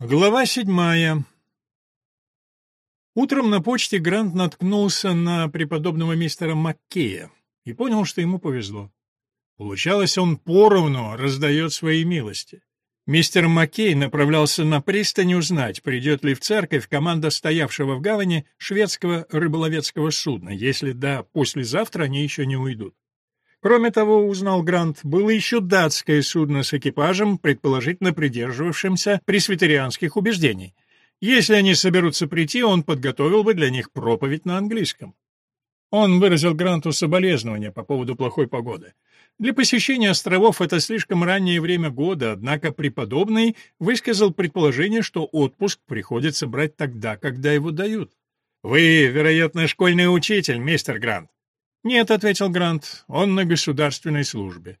Глава седьмая. Утром на почте Грант наткнулся на преподобного мистера Маккея и понял, что ему повезло. Получалось, он поровну раздает свои милости. Мистер Маккей направлялся на пристань узнать, придет ли в церковь команда стоявшего в гавани шведского рыболовецкого судна, если да, послезавтра они еще не уйдут. Кроме того, узнал Грант, было еще датское судно с экипажем, предположительно придерживавшимся пресвитерианских убеждений. Если они соберутся прийти, он подготовил бы для них проповедь на английском. Он выразил Гранту соболезнования по поводу плохой погоды. Для посещения островов это слишком раннее время года, однако преподобный высказал предположение, что отпуск приходится брать тогда, когда его дают. «Вы, вероятно, школьный учитель, мистер Грант?» «Нет», — ответил Грант, — «он на государственной службе».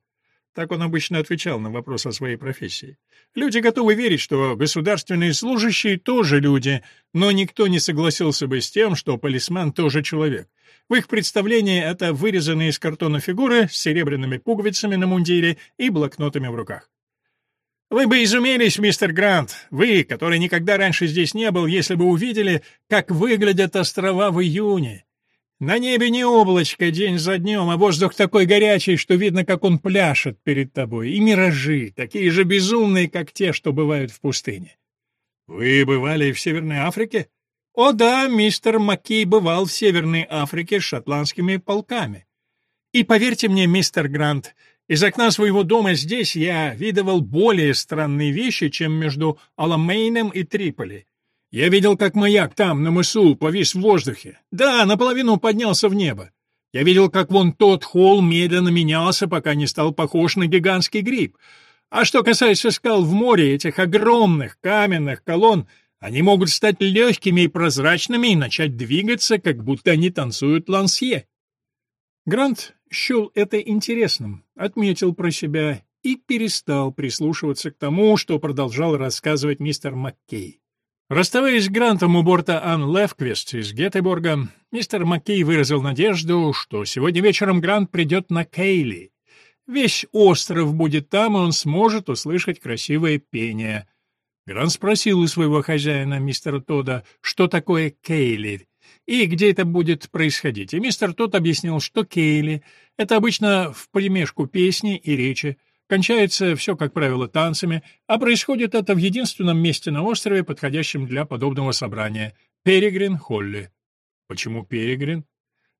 Так он обычно отвечал на вопрос о своей профессии. Люди готовы верить, что государственные служащие тоже люди, но никто не согласился бы с тем, что полисмен тоже человек. В их представлении это вырезанные из картона фигуры с серебряными пуговицами на мундире и блокнотами в руках. «Вы бы изумились, мистер Грант, вы, который никогда раньше здесь не был, если бы увидели, как выглядят острова в июне. На небе не облачко день за днем, а воздух такой горячий, что видно, как он пляшет перед тобой. И миражи, такие же безумные, как те, что бывают в пустыне. Вы бывали в Северной Африке? О да, мистер Маккей бывал в Северной Африке с шотландскими полками. И поверьте мне, мистер Грант, из окна своего дома здесь я видывал более странные вещи, чем между Аламейном и Триполи. Я видел, как маяк там, на мысу, повис в воздухе. Да, наполовину поднялся в небо. Я видел, как вон тот холм медленно менялся, пока не стал похож на гигантский гриб. А что касается скал в море, этих огромных каменных колонн, они могут стать легкими и прозрачными и начать двигаться, как будто они танцуют лансье. Грант счел это интересным, отметил про себя и перестал прислушиваться к тому, что продолжал рассказывать мистер Маккей. Расставаясь с Грантом у борта Ан Левквист из Гетеборга, мистер Маккей выразил надежду, что сегодня вечером Грант придет на Кейли. Весь остров будет там, и он сможет услышать красивое пение. Грант спросил у своего хозяина, мистера Тода, что такое Кейли и где это будет происходить. И мистер Тод объяснил, что Кейли — это обычно в примешку песни и речи, Кончается все, как правило, танцами, а происходит это в единственном месте на острове, подходящем для подобного собрания — Перегрин-Холли. Почему Перегрин?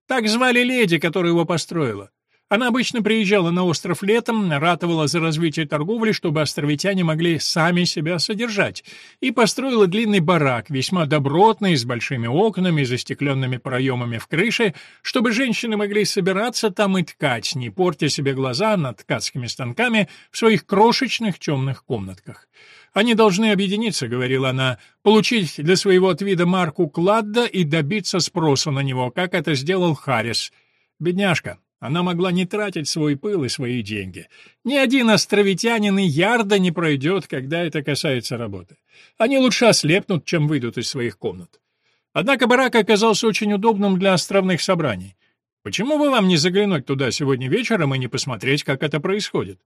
Так звали леди, которая его построила. Она обычно приезжала на остров летом, ратовала за развитие торговли, чтобы островитяне могли сами себя содержать, и построила длинный барак, весьма добротный, с большими окнами и застекленными проемами в крыше, чтобы женщины могли собираться там и ткать, не портя себе глаза над ткацкими станками в своих крошечных темных комнатках. «Они должны объединиться», — говорила она, — «получить для своего отвида марку Кладда и добиться спроса на него, как это сделал Харрис. Бедняжка, она могла не тратить свой пыл и свои деньги. Ни один островитянин и ярда не пройдет, когда это касается работы. Они лучше ослепнут, чем выйдут из своих комнат. Однако барак оказался очень удобным для островных собраний. Почему бы вам не заглянуть туда сегодня вечером и не посмотреть, как это происходит?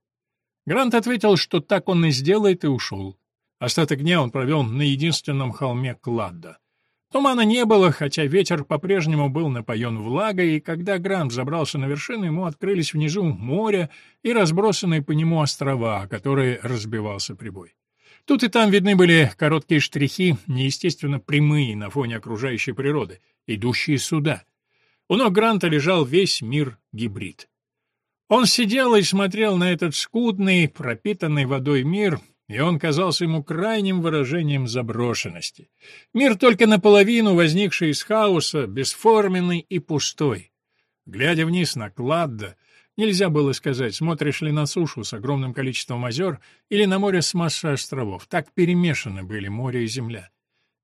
Грант ответил, что так он и сделает, и ушел. Остаток дня он провел на единственном холме Кладда. Тумана не было, хотя ветер по-прежнему был напоен влагой, и когда Грант забрался на вершину, ему открылись внизу море и разбросанные по нему острова, которые разбивался прибой. Тут и там видны были короткие штрихи, неестественно прямые на фоне окружающей природы, идущие сюда. У ног Гранта лежал весь мир-гибрид. Он сидел и смотрел на этот скудный, пропитанный водой мир, и он казался ему крайним выражением заброшенности. Мир только наполовину возникший из хаоса, бесформенный и пустой. Глядя вниз на Кладда, нельзя было сказать, смотришь ли на сушу с огромным количеством озер или на море с массой островов. Так перемешаны были море и земля.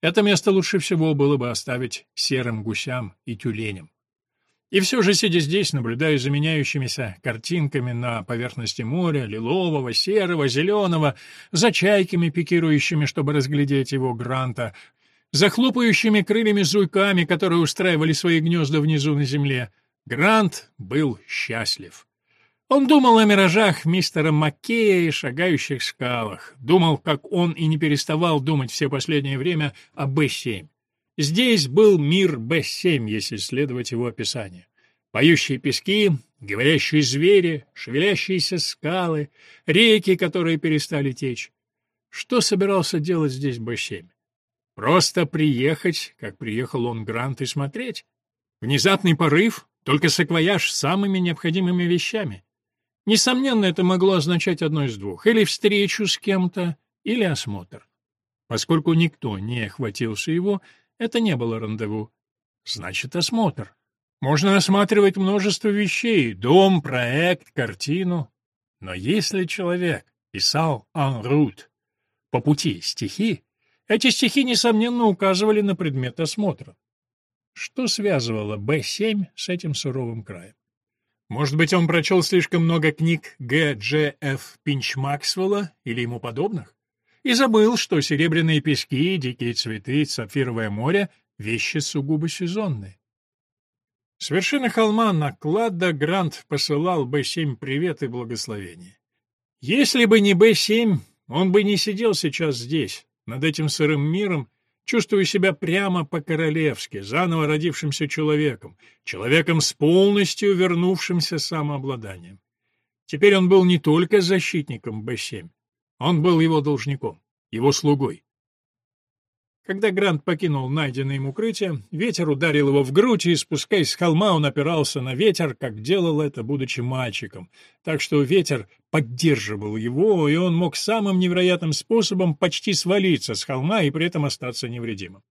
Это место лучше всего было бы оставить серым гусям и тюленям. И все же, сидя здесь, наблюдая за меняющимися картинками на поверхности моря, лилового, серого, зеленого, за чайками, пикирующими, чтобы разглядеть его гранта, за хлопающими крыльями-зуйками, которые устраивали свои гнезда внизу на земле, Грант был счастлив. Он думал о миражах мистера Маккея и шагающих скалах. Думал, как он и не переставал думать все последнее время о Б-7. Здесь был мир Б-7, если следовать его описанию. Поющие пески, говорящие звери, шевелящиеся скалы, реки, которые перестали течь. Что собирался делать здесь Б-7? Просто приехать, как приехал он Грант, и смотреть? Внезапный порыв, только саквояж с самыми необходимыми вещами. Несомненно, это могло означать одно из двух. Или встречу с кем-то, или осмотр. Поскольку никто не охватился его, это не было рандеву. Значит, осмотр. Можно осматривать множество вещей — дом, проект, картину. Но если человек писал en по пути стихи, эти стихи, несомненно, указывали на предмет осмотра. Что связывало Б-7 с этим суровым краем? Может быть, он прочел слишком много книг Г. Дж. Ф. Пинч Максвелла или ему подобных? И забыл, что серебряные пески, дикие цветы, сапфировое море — вещи сугубо сезонные. С вершины холма на Кладда Грант посылал Б-7 привет и благословение. Если бы не Б-7, он бы не сидел сейчас здесь, над этим сырым миром, чувствуя себя прямо по-королевски, заново родившимся человеком, человеком с полностью вернувшимся самообладанием. Теперь он был не только защитником Б-7, он был его должником, его слугой. Когда Грант покинул найденное им укрытие, ветер ударил его в грудь, и, спускаясь с холма, он опирался на ветер, как делал это, будучи мальчиком. Так что ветер поддерживал его, и он мог самым невероятным способом почти свалиться с холма и при этом остаться невредимым.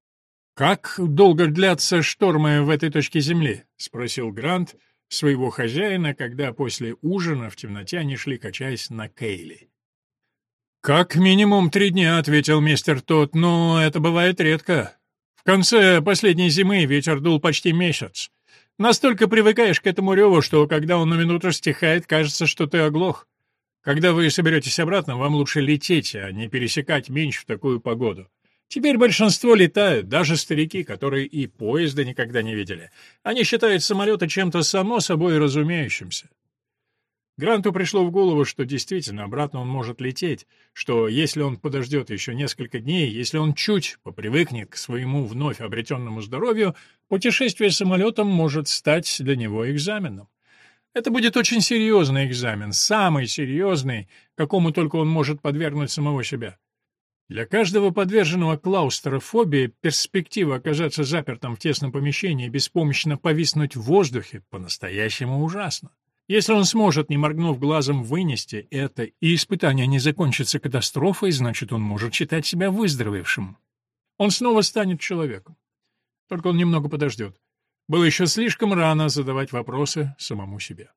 «Как долго длятся штормы в этой точке земли?» — спросил Грант своего хозяина, когда после ужина в темноте они шли, качаясь на Кейли. «Как минимум три дня», — ответил мистер Тот, — «но это бывает редко. В конце последней зимы ветер дул почти месяц. Настолько привыкаешь к этому реву, что когда он на минуту стихает, кажется, что ты оглох. Когда вы соберетесь обратно, вам лучше лететь, а не пересекать меньше в такую погоду. Теперь большинство летают, даже старики, которые и поезда никогда не видели. Они считают самолеты чем-то само собой разумеющимся. Гранту пришло в голову, что действительно обратно он может лететь, что если он подождет еще несколько дней, если он чуть попривыкнет к своему вновь обретенному здоровью, путешествие самолетом может стать для него экзаменом. Это будет очень серьезный экзамен, самый серьезный, какому только он может подвергнуть самого себя. Для каждого подверженного клаустрофобии перспектива оказаться запертым в тесном помещении и беспомощно повиснуть в воздухе по-настоящему ужасна. Если он сможет, не моргнув глазом, вынести это, и испытание не закончится катастрофой, значит, он может считать себя выздоровевшим. Он снова станет человеком. Только он немного подождет. Было еще слишком рано задавать вопросы самому себе.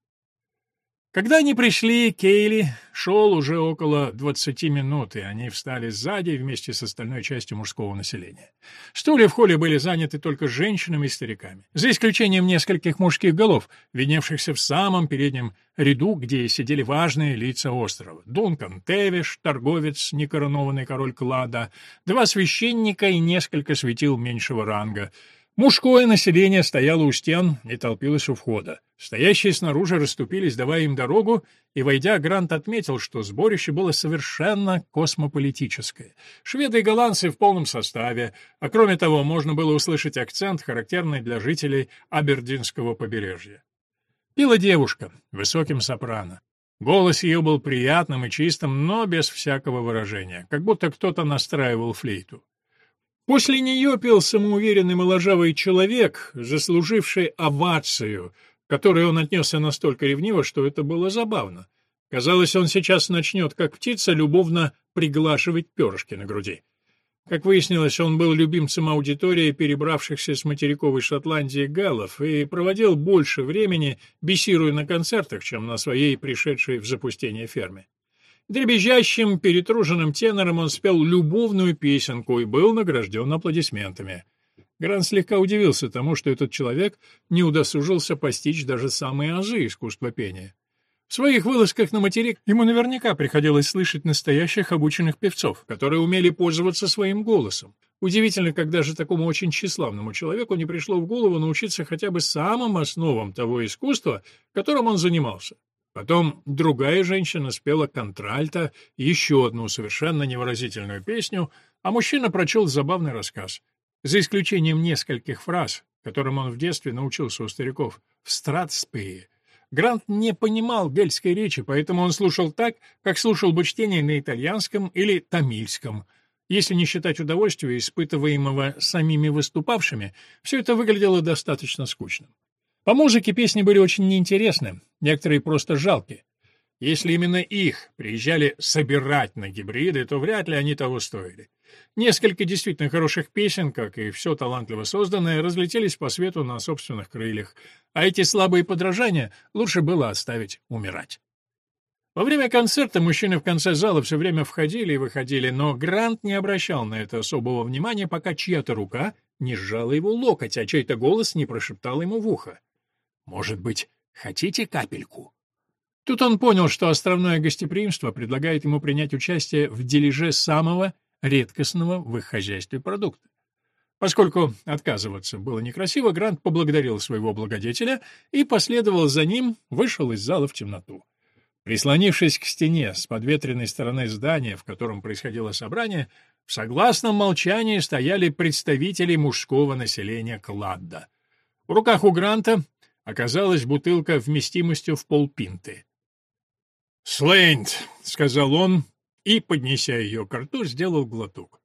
Когда они пришли, Кейли шел уже около двадцати минут, и они встали сзади вместе с остальной частью мужского населения. Стулья в холле были заняты только женщинами и стариками, за исключением нескольких мужских голов, видневшихся в самом переднем ряду, где сидели важные лица острова. Дункан Тевиш, торговец, некоронованный король Клада, два священника и несколько светил меньшего ранга — Мужское население стояло у стен и толпилось у входа. Стоящие снаружи расступились, давая им дорогу, и, войдя, Грант отметил, что сборище было совершенно космополитическое. Шведы и голландцы в полном составе, а кроме того, можно было услышать акцент, характерный для жителей Абердинского побережья. Пила девушка, высоким сопрано. Голос ее был приятным и чистым, но без всякого выражения, как будто кто-то настраивал флейту. После нее пел самоуверенный моложавый человек, заслуживший овацию, которой он отнесся настолько ревниво, что это было забавно. Казалось, он сейчас начнет, как птица, любовно приглашивать перышки на груди. Как выяснилось, он был любимцем аудитории перебравшихся с материковой Шотландии галлов и проводил больше времени, бесируя на концертах, чем на своей пришедшей в запустение ферме. Дребезжащим, перетруженным тенором он спел любовную песенку и был награжден аплодисментами. Грант слегка удивился тому, что этот человек не удосужился постичь даже самые азы искусства пения. В своих вылазках на материк ему наверняка приходилось слышать настоящих обученных певцов, которые умели пользоваться своим голосом. Удивительно, когда же такому очень тщеславному человеку не пришло в голову научиться хотя бы самым основам того искусства, которым он занимался. Потом другая женщина спела контральто, еще одну совершенно невыразительную песню, а мужчина прочел забавный рассказ. За исключением нескольких фраз, которым он в детстве научился у стариков, в Стратспее, Грант не понимал гельской речи, поэтому он слушал так, как слушал бы чтение на итальянском или тамильском. Если не считать удовольствия, испытываемого самими выступавшими, все это выглядело достаточно скучным. По музыке песни были очень неинтересны, некоторые просто жалки. Если именно их приезжали собирать на гибриды, то вряд ли они того стоили. Несколько действительно хороших песен, как и все талантливо созданное, разлетелись по свету на собственных крыльях, а эти слабые подражания лучше было оставить умирать. Во время концерта мужчины в конце зала все время входили и выходили, но Грант не обращал на это особого внимания, пока чья-то рука не сжала его локоть, а чей-то голос не прошептал ему в ухо. «Может быть, хотите капельку?» Тут он понял, что островное гостеприимство предлагает ему принять участие в дележе самого редкостного в их хозяйстве продукта. Поскольку отказываться было некрасиво, Грант поблагодарил своего благодетеля и последовал за ним, вышел из зала в темноту. Прислонившись к стене с подветренной стороны здания, в котором происходило собрание, в согласном молчании стояли представители мужского населения Кладда. В руках у Гранта оказалась бутылка вместимостью в полпинты. «Слейнт», — сказал он, и, поднеся ее к рту, сделал глоток.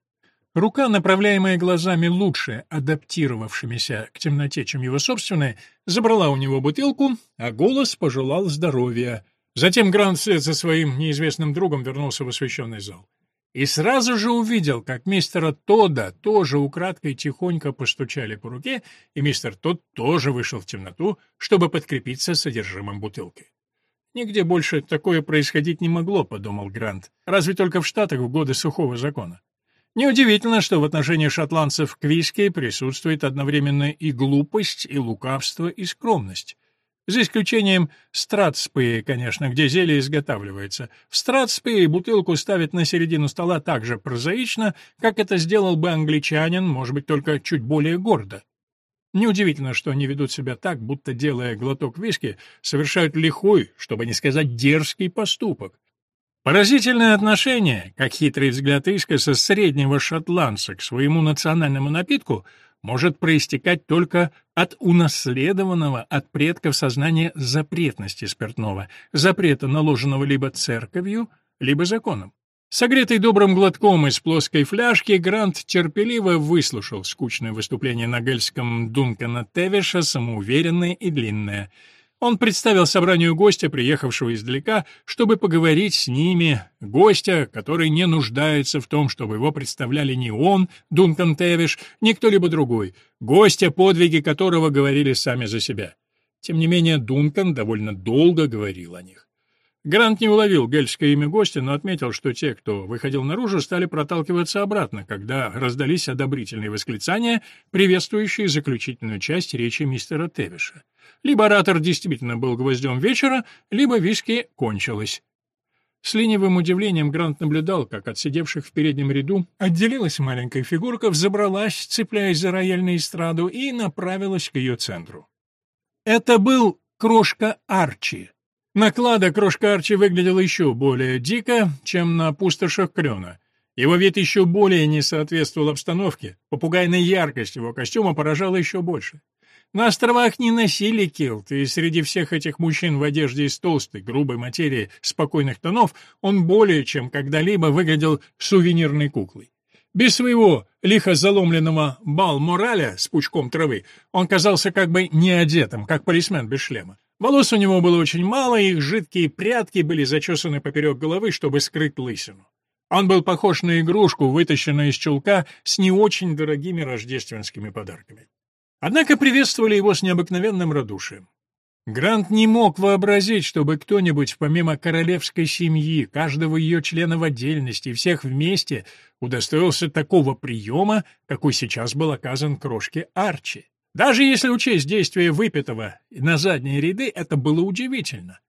Рука, направляемая глазами лучше адаптировавшимися к темноте, чем его собственная, забрала у него бутылку, а голос пожелал здоровья. Затем Грант вслед за своим неизвестным другом вернулся в освещенный зал. И сразу же увидел, как мистера Тода тоже украдкой тихонько постучали по руке, и мистер Тод тоже вышел в темноту, чтобы подкрепиться содержимым бутылки. Нигде больше такое происходить не могло, подумал Грант. Разве только в Штатах в годы сухого закона. Неудивительно, что в отношении шотландцев к виски присутствует одновременно и глупость, и лукавство, и скромность. За исключением Стратспеи, конечно, где зелье изготавливается. В Стратспее бутылку ставят на середину стола так же прозаично, как это сделал бы англичанин, может быть, только чуть более гордо. Неудивительно, что они ведут себя так, будто, делая глоток виски, совершают лихой, чтобы не сказать дерзкий поступок. Поразительное отношение, как хитрый взгляд искоса среднего шотландца к своему национальному напитку, может проистекать только от унаследованного от предков сознания запретности спиртного, запрета, наложенного либо церковью, либо законом. Согретый добрым глотком из плоской фляжки, Грант терпеливо выслушал скучное выступление на гельском Дункана Тевиша, самоуверенное и длинное. Он представил собранию гостя, приехавшего издалека, чтобы поговорить с ними, гостя, который не нуждается в том, чтобы его представляли ни он, Дункан Тевиш, ни кто-либо другой, гостя, подвиги которого говорили сами за себя. Тем не менее, Дункан довольно долго говорил о них. Грант не уловил гельское имя гостя, но отметил, что те, кто выходил наружу, стали проталкиваться обратно, когда раздались одобрительные восклицания, приветствующие заключительную часть речи мистера Тевиша. Либо оратор действительно был гвоздем вечера, либо виски кончилось. С ленивым удивлением Грант наблюдал, как от сидевших в переднем ряду отделилась маленькая фигурка, взобралась, цепляясь за рояльную эстраду, и направилась к ее центру. Это был крошка Арчи, Наклада крошка Арчи выглядела еще более дико, чем на пустошах Крена. Его вид еще более не соответствовал обстановке, попугайная яркость его костюма поражала еще больше. На островах не носили килт, и среди всех этих мужчин в одежде из толстой, грубой материи спокойных тонов он более чем когда-либо выглядел сувенирной куклой. Без своего лихо заломленного бал-мораля с пучком травы он казался как бы неодетым, как полисмен без шлема. Волос у него было очень мало, и их жидкие прядки были зачесаны поперек головы, чтобы скрыть лысину. Он был похож на игрушку, вытащенную из чулка с не очень дорогими рождественскими подарками. Однако приветствовали его с необыкновенным радушием. Грант не мог вообразить, чтобы кто-нибудь, помимо королевской семьи, каждого ее члена в отдельности и всех вместе, удостоился такого приема, какой сейчас был оказан крошке Арчи. Даже если учесть действие выпитого на задние ряды, это было удивительно.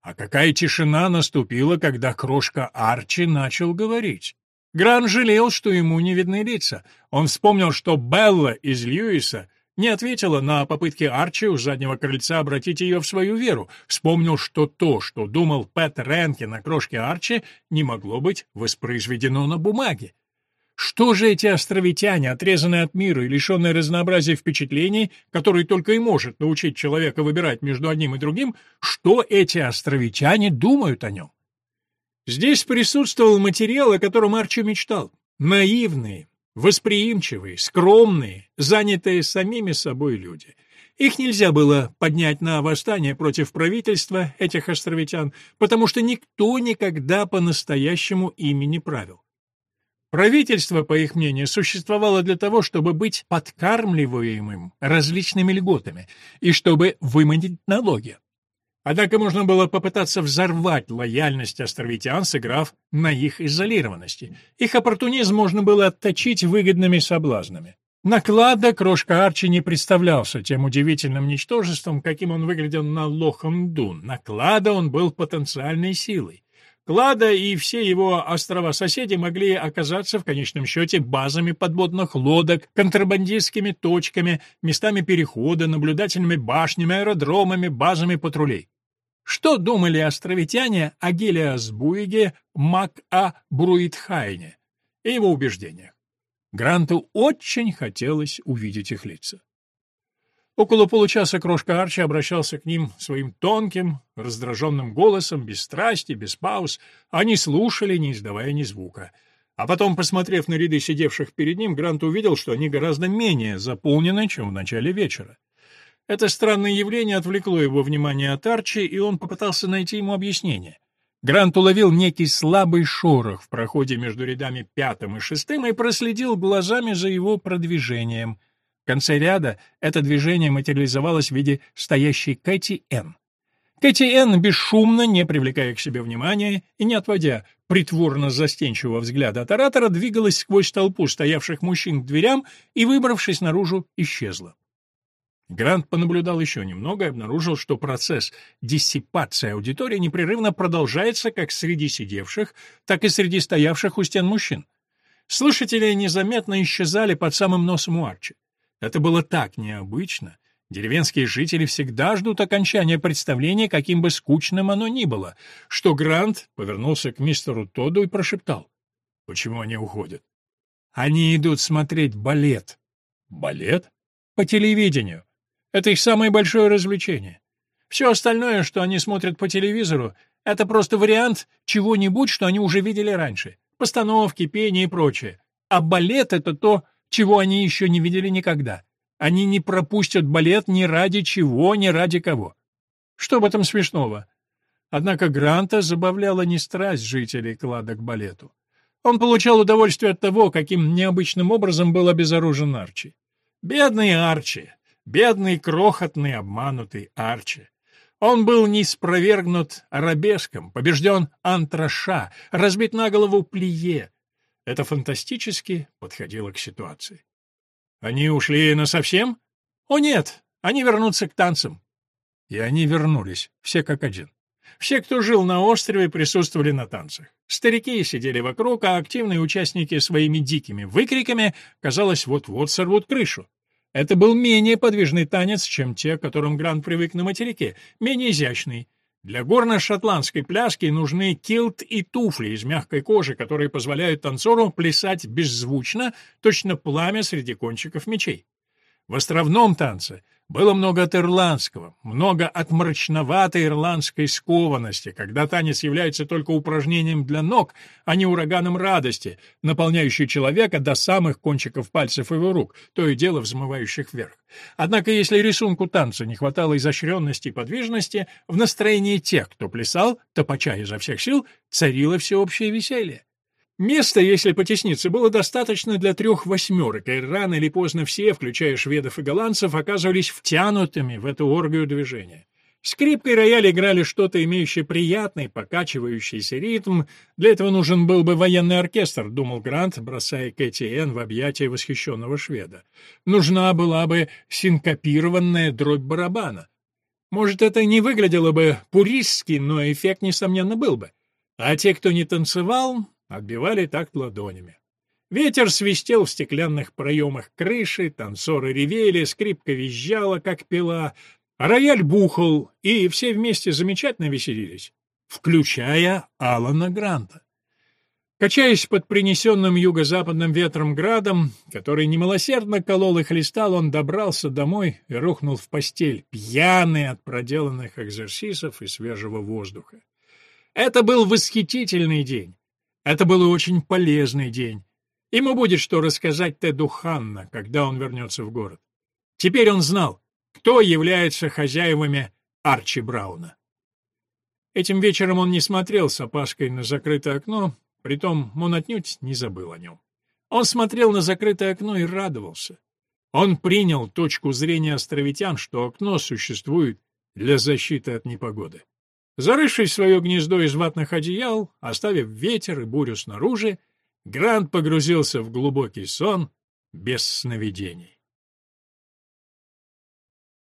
А какая тишина наступила, когда крошка Арчи начал говорить. Гран жалел, что ему не видны лица. Он вспомнил, что Белла из Льюиса Не ответила на попытки Арчи у заднего крыльца обратить ее в свою веру. Вспомнил, что то, что думал Пэт Ренкин о крошке Арчи, не могло быть воспроизведено на бумаге. Что же эти островитяне, отрезанные от мира и лишенные разнообразия впечатлений, которые только и может научить человека выбирать между одним и другим, что эти островитяне думают о нем? Здесь присутствовал материал, о котором Арчи мечтал. Наивные, восприимчивые, скромные, занятые самими собой люди. Их нельзя было поднять на восстание против правительства этих островитян, потому что никто никогда по-настоящему ими не правил. Правительство, по их мнению, существовало для того, чтобы быть подкармливаемым различными льготами и чтобы выманить налоги. Однако можно было попытаться взорвать лояльность островитян, сыграв на их изолированности. Их оппортунизм можно было отточить выгодными соблазнами. Наклада крошка Арчи не представлялся тем удивительным ничтожеством, каким он выглядел на Лохам-Дун. Наклада он был потенциальной силой. Клада и все его острова-соседи могли оказаться в конечном счете базами подводных лодок, контрабандистскими точками, местами перехода, наблюдательными башнями, аэродромами, базами патрулей. Что думали островитяне о Гелиасбуиге Мак-А Бруитхайне и его убеждениях? Гранту очень хотелось увидеть их лица. Около получаса крошка Арчи обращался к ним своим тонким, раздраженным голосом, без страсти, без пауз. Они слушали, не издавая ни звука. А потом, посмотрев на ряды сидевших перед ним, Грант увидел, что они гораздо менее заполнены, чем в начале вечера. Это странное явление отвлекло его внимание от Арчи, и он попытался найти ему объяснение. Грант уловил некий слабый шорох в проходе между рядами пятым и шестым и проследил глазами за его продвижением — конце ряда это движение материализовалось в виде стоящей Кэти Н. Кэти Н, бесшумно, не привлекая к себе внимания и не отводя притворно-застенчивого взгляда от оратора, двигалась сквозь толпу стоявших мужчин к дверям и, выбравшись наружу, исчезла. Грант понаблюдал еще немного и обнаружил, что процесс диссипации аудитории непрерывно продолжается как среди сидевших, так и среди стоявших у стен мужчин. Слушатели незаметно исчезали под самым носом у Арчи. Это было так необычно. Деревенские жители всегда ждут окончания представления, каким бы скучным оно ни было, что Грант повернулся к мистеру Тодду и прошептал. «Почему они уходят?» «Они идут смотреть балет». «Балет?» «По телевидению. Это их самое большое развлечение. Все остальное, что они смотрят по телевизору, это просто вариант чего-нибудь, что они уже видели раньше. Постановки, пение и прочее. А балет — это то, чего они еще не видели никогда. Они не пропустят балет ни ради чего, ни ради кого. Что в этом смешного? Однако Гранта забавляла не страсть жителей клада к балету. Он получал удовольствие от того, каким необычным образом был обезоружен Арчи. Бедный Арчи! Бедный, крохотный, обманутый Арчи! Он был не спровергнут арабеском, побежден антраша, разбит на голову плие, это фантастически подходило к ситуации. Они ушли насовсем? О нет, они вернутся к танцам. И они вернулись, все как один. Все, кто жил на острове, присутствовали на танцах. Старики сидели вокруг, а активные участники своими дикими выкриками, казалось, вот-вот сорвут крышу. Это был менее подвижный танец, чем те, к которым Грант привык на материке, менее изящный, для горно-шотландской пляски нужны килт и туфли из мягкой кожи, которые позволяют танцору плясать беззвучно, точно пламя среди кончиков мечей. В островном танце было много от ирландского, много от мрачноватой ирландской скованности, когда танец является только упражнением для ног, а не ураганом радости, наполняющей человека до самых кончиков пальцев его рук, то и дело взмывающих вверх. Однако если рисунку танца не хватало изощренности и подвижности, в настроении тех, кто плясал, топача изо всех сил, царило всеобщее веселье. Места, если потесниться, было достаточно для трех восьмерок, и рано или поздно все, включая шведов и голландцев, оказывались втянутыми в эту оргию движения. Скрипка и рояль играли что-то, имеющее приятный, покачивающийся ритм. Для этого нужен был бы военный оркестр, думал Грант, бросая Кэти Энн в объятия восхищенного шведа. Нужна была бы синкопированная дробь барабана. Может, это не выглядело бы пуристски, но эффект, несомненно, был бы. А те, кто не танцевал, отбивали такт ладонями. Ветер свистел в стеклянных проемах крыши, танцоры ревели, скрипка визжала, как пила, рояль бухал, и все вместе замечательно веселились, включая Алана Гранта. Качаясь под принесенным юго-западным ветром градом, который немилосердно колол и хлестал, он добрался домой и рухнул в постель, пьяный от проделанных экзерсисов и свежего воздуха. Это был восхитительный день. Это был очень полезный день. Ему будет что рассказать Теду Ханна, когда он вернется в город. Теперь он знал, кто является хозяевами Арчи Брауна. Этим вечером он не смотрел с опаской на закрытое окно, Притом он отнюдь не забыл о нем. Он смотрел на закрытое окно и радовался. Он принял точку зрения островитян, что окно существует для защиты от непогоды. Зарывшись в свое гнездо из ватных одеял, оставив ветер и бурю снаружи, Грант погрузился в глубокий сон без сновидений.